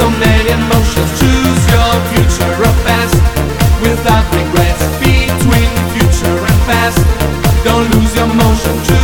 so many emotions. Choose your future or past without regrets. Between future and past, don't lose your motion. Choose